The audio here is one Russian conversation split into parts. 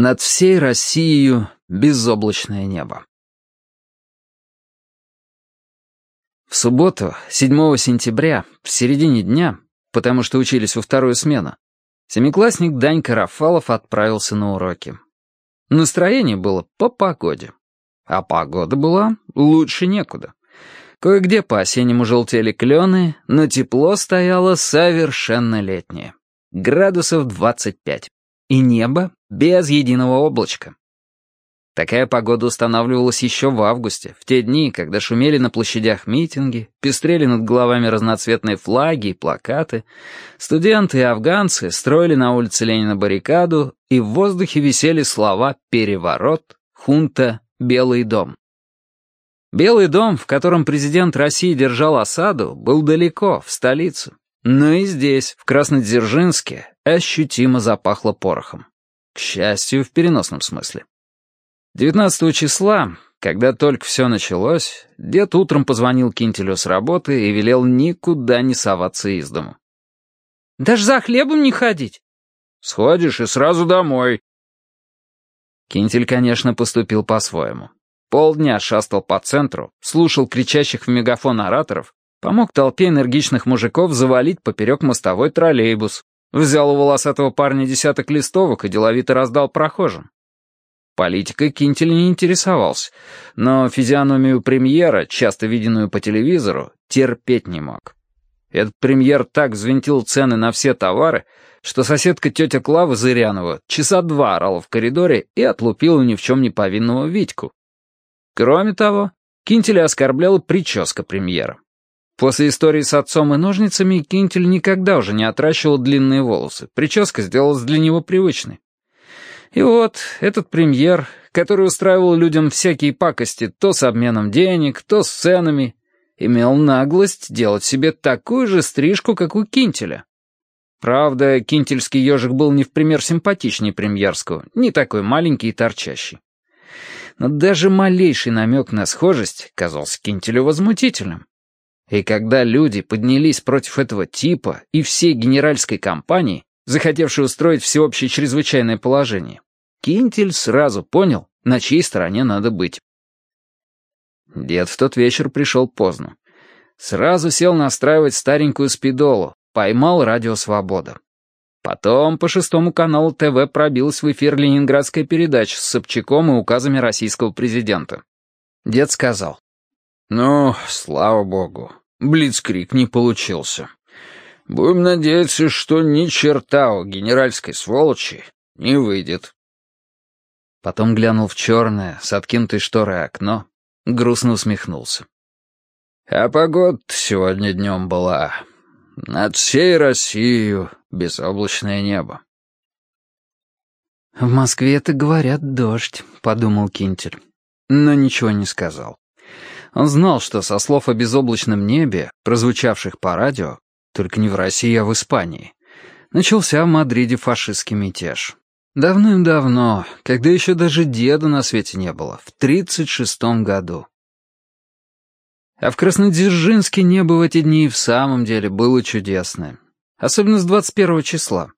Над всей Россией безоблачное небо. В субботу, 7 сентября, в середине дня, потому что учились во вторую смену, семиклассник Данька Рафалов отправился на уроки. Настроение было по погоде. А погода была лучше некуда. Кое-где по-осеннему желтели клены, но тепло стояло совершенно летнее. Градусов 25 и небо без единого облачка. Такая погода устанавливалась еще в августе, в те дни, когда шумели на площадях митинги, пестрели над головами разноцветные флаги и плакаты, студенты и афганцы строили на улице Ленина баррикаду, и в воздухе висели слова «переворот», «хунта», «белый дом». Белый дом, в котором президент России держал осаду, был далеко, в столице. Но и здесь, в Краснодзержинске, ощутимо запахло порохом. К счастью, в переносном смысле. 19 числа, когда только все началось, дед утром позвонил Кинтелю с работы и велел никуда не соваться из дому. «Даже за хлебом не ходить?» «Сходишь и сразу домой». Кинтель, конечно, поступил по-своему. Полдня шастал по центру, слушал кричащих в мегафон ораторов, помог толпе энергичных мужиков завалить поперек мостовой троллейбус, Взял у волосатого парня десяток листовок и деловито раздал прохожим. Политикой Кинтель не интересовался, но физиономию премьера, часто виденную по телевизору, терпеть не мог. Этот премьер так взвинтил цены на все товары, что соседка тетя Клава Зырянова часа два орала в коридоре и отлупила ни в чем не повинного Витьку. Кроме того, Кинтеля оскорбляла прическа премьера. После истории с отцом и ножницами Кинтель никогда уже не отращивал длинные волосы. Прическа сделалась для него привычной. И вот этот премьер, который устраивал людям всякие пакости то с обменом денег, то с ценами, имел наглость делать себе такую же стрижку, как у Кинтеля. Правда, кинтельский ежик был не в пример симпатичнее премьерского, не такой маленький и торчащий. Но даже малейший намек на схожесть казался Кинтелю возмутительным. И когда люди поднялись против этого типа и всей генеральской компании, захотевшей устроить всеобщее чрезвычайное положение, Кинтель сразу понял, на чьей стороне надо быть. Дед в тот вечер пришел поздно. Сразу сел настраивать старенькую спидолу, поймал радио «Свобода». Потом по шестому каналу ТВ пробилась в эфир ленинградская передача с Собчаком и указами российского президента. Дед сказал. «Ну, слава богу, Блицкрик не получился. Будем надеяться, что ни черта у генеральской сволочи не выйдет. Потом глянул в черное, с откинутой шторой окно, грустно усмехнулся. А погода сегодня днем была. Над всей Россией безоблачное небо. «В Москве-то говорят дождь», — подумал Кинтель, но ничего не сказал. Он знал, что со слов о безоблачном небе, прозвучавших по радио, только не в России, а в Испании, начался в Мадриде фашистский мятеж. Давным-давно, когда еще даже деда на свете не было, в 36-м году. А в Краснодержинске небо в эти дни в самом деле было чудесное. Особенно с 21 числа.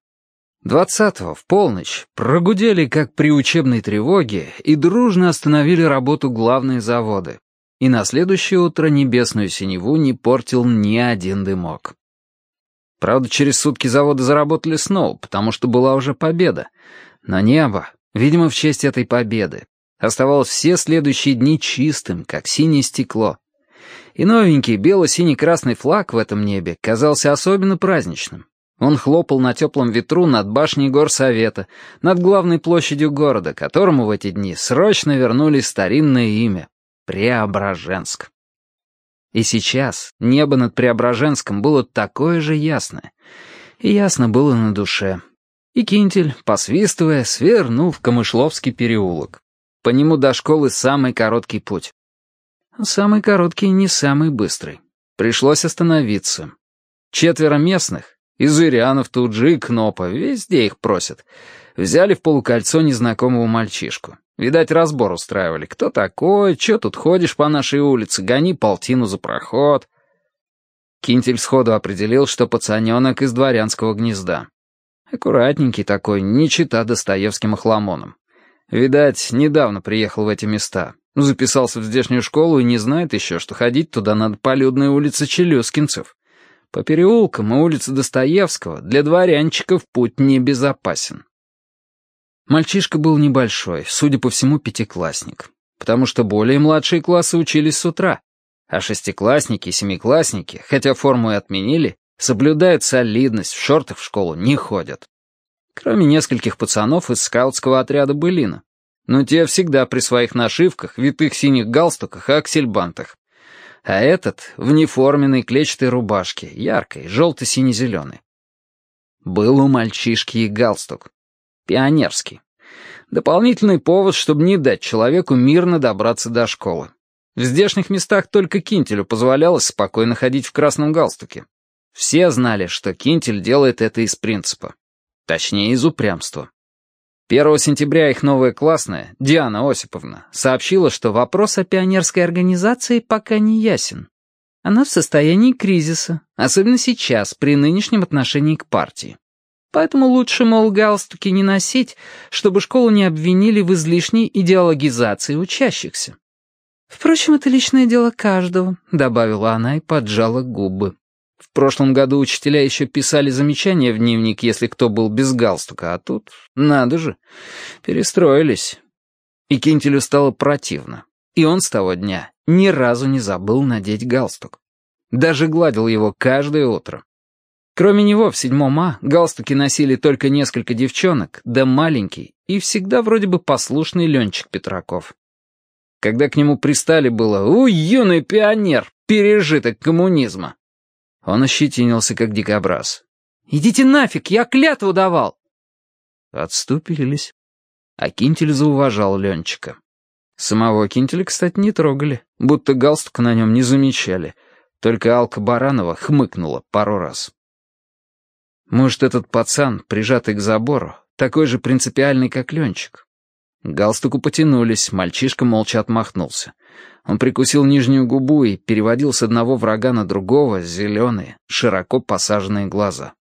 20-го, в полночь, прогудели, как при учебной тревоге, и дружно остановили работу главные заводы, и на следующее утро небесную синеву не портил ни один дымок. Правда, через сутки заводы заработали снова, потому что была уже победа. Но небо, видимо, в честь этой победы, оставалось все следующие дни чистым, как синее стекло. И новенький бело-синий-красный флаг в этом небе казался особенно праздничным. Он хлопал на теплом ветру над башней горсовета, над главной площадью города, которому в эти дни срочно вернули старинное имя Преображенск. И сейчас небо над Преображенском было такое же ясное. И ясно было на душе. И Кинтель, посвистывая, свернул в Камышловский переулок. По нему до школы самый короткий путь. Самый короткий не самый быстрый. Пришлось остановиться. Четверо местных, из Ирянов тут же и Кнопа, везде их просят, взяли в полукольцо незнакомого мальчишку. Видать, разбор устраивали. Кто такой? Че тут ходишь по нашей улице? Гони полтину за проход. Кинтель сходу определил, что пацаненок из дворянского гнезда. Аккуратненький такой, не чита Достоевским охламоном. Видать, недавно приехал в эти места. Записался в здешнюю школу и не знает еще, что ходить туда надо по людной улице Челюскинцев. По переулкам и улице Достоевского для дворянчиков путь небезопасен. Мальчишка был небольшой, судя по всему, пятиклассник, потому что более младшие классы учились с утра, а шестиклассники и семиклассники, хотя форму и отменили, соблюдают солидность, в шортах в школу не ходят. Кроме нескольких пацанов из скаутского отряда «Былина». Но те всегда при своих нашивках, витых синих галстуках и аксельбантах. А этот в неформенной клетчатой рубашке, яркой, желто-сине-зеленой. Был у мальчишки и галстук. Пионерский. Дополнительный повод, чтобы не дать человеку мирно добраться до школы. В здешних местах только Кинтелю позволялось спокойно ходить в красном галстуке. Все знали, что Кинтель делает это из принципа. Точнее, из упрямства. 1 сентября их новая классная, Диана Осиповна, сообщила, что вопрос о пионерской организации пока не ясен. Она в состоянии кризиса, особенно сейчас, при нынешнем отношении к партии. Поэтому лучше, мол, галстуки не носить, чтобы школу не обвинили в излишней идеологизации учащихся. «Впрочем, это личное дело каждого», — добавила она и поджала губы. В прошлом году учителя еще писали замечания в дневник, если кто был без галстука, а тут, надо же, перестроились. И Кинтелю стало противно. И он с того дня ни разу не забыл надеть галстук. Даже гладил его каждое утро. Кроме него в седьмом А галстуки носили только несколько девчонок, да маленький и всегда вроде бы послушный Ленчик Петраков. Когда к нему пристали было «У, юный пионер, пережиток коммунизма!» Он ощетинился, как дикобраз. «Идите нафиг, я клятву давал!» Отступились. А Кинтель зауважал Ленчика. Самого Кинтеля, кстати, не трогали, будто галстука на нем не замечали. Только Алка Баранова хмыкнула пару раз. Может, этот пацан, прижатый к забору, такой же принципиальный, как Ленчик? галстуку потянулись, мальчишка молча отмахнулся. Он прикусил нижнюю губу и переводил с одного врага на другого зеленые, широко посаженные глаза.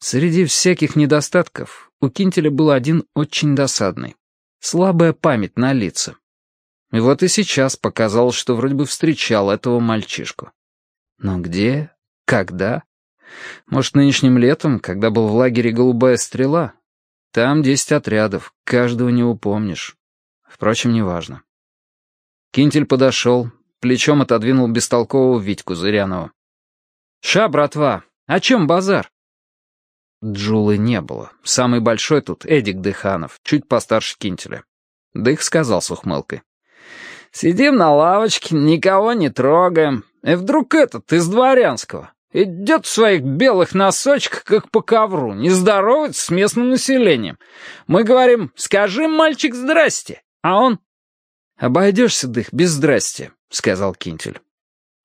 Среди всяких недостатков у Кинтеля был один очень досадный. Слабая память на лица. И вот и сейчас показалось, что вроде бы встречал этого мальчишку. Но где? Когда? Может, нынешним летом, когда был в лагере «Голубая стрела»? Там десять отрядов, каждого не упомнишь. Впрочем, неважно. Кинтель подошел, плечом отодвинул бестолкового Витьку Зырянова. «Ша, братва, о чем базар?» Джулы не было. Самый большой тут Эдик Дыханов, чуть постарше Кинтеля. Дых сказал с ухмылкой. «Сидим на лавочке, никого не трогаем. И вдруг этот из дворянского идет в своих белых носочках, как по ковру, не здоровается с местным населением. Мы говорим, скажи, мальчик, здрасте, а он «Обойдешься, дых, без здрасти», — сказал Кинтель.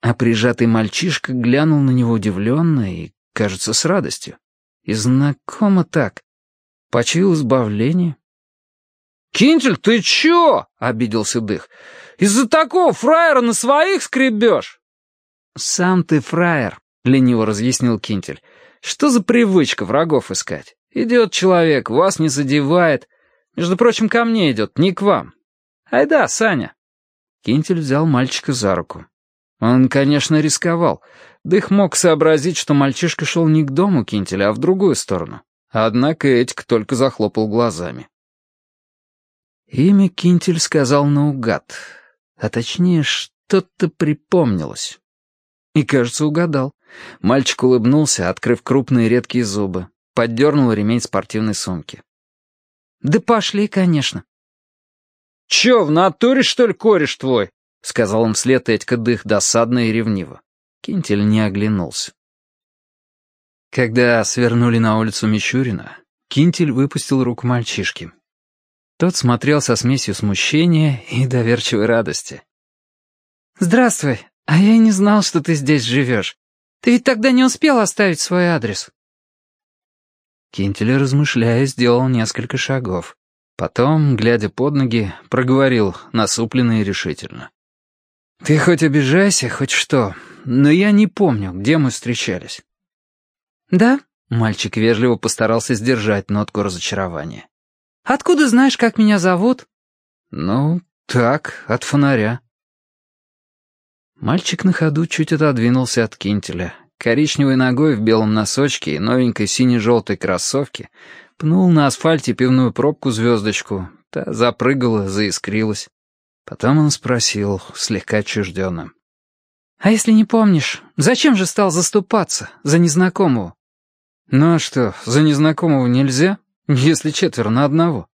А прижатый мальчишка глянул на него удивленно и, кажется, с радостью. И знакомо так. Почуял избавление. «Кинтель, ты чё?» — обиделся Дых. «Из-за такого фраера на своих скребешь?» «Сам ты фраер», — лениво разъяснил Кинтель. «Что за привычка врагов искать? Идет человек, вас не задевает. Между прочим, ко мне идет, не к вам. «Айда, Саня!» Кинтель взял мальчика за руку. Он, конечно, рисковал. Дых мог сообразить, что мальчишка шел не к дому Кинтеля, а в другую сторону. Однако Этик только захлопал глазами. Имя Кинтель сказал наугад. А точнее, что-то припомнилось. И, кажется, угадал. Мальчик улыбнулся, открыв крупные редкие зубы. Поддернул ремень спортивной сумки. «Да пошли, конечно». «Чё, в натуре, что ли, кореш твой?» — сказал он вслед Этька Дых досадно и ревниво. Кинтель не оглянулся. Когда свернули на улицу Мичурина, Кинтель выпустил руку мальчишки. Тот смотрел со смесью смущения и доверчивой радости. «Здравствуй, а я и не знал, что ты здесь живешь. Ты ведь тогда не успел оставить свой адрес?» Кинтель, размышляя, сделал несколько шагов. Потом, глядя под ноги, проговорил, насупленно и решительно. «Ты хоть обижайся, хоть что, но я не помню, где мы встречались». «Да?» — мальчик вежливо постарался сдержать нотку разочарования. Откуда знаешь, как меня зовут?» «Ну, так, от фонаря». Мальчик на ходу чуть отодвинулся от кинтеля. Коричневой ногой в белом носочке и новенькой сине-желтой кроссовке пнул на асфальте пивную пробку-звездочку. Та запрыгала, заискрилась. Потом он спросил, слегка отчужденным. «А если не помнишь, зачем же стал заступаться за незнакомого?» «Ну а что, за незнакомого нельзя, если четверо на одного?»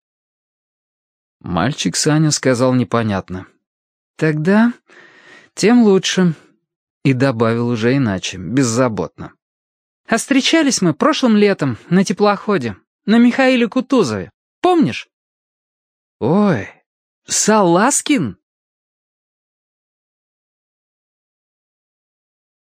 Мальчик Саня сказал непонятно. «Тогда тем лучше». И добавил уже иначе, беззаботно. «А встречались мы прошлым летом на теплоходе, на Михаиле Кутузове. Помнишь?» «Ой, Саласкин?»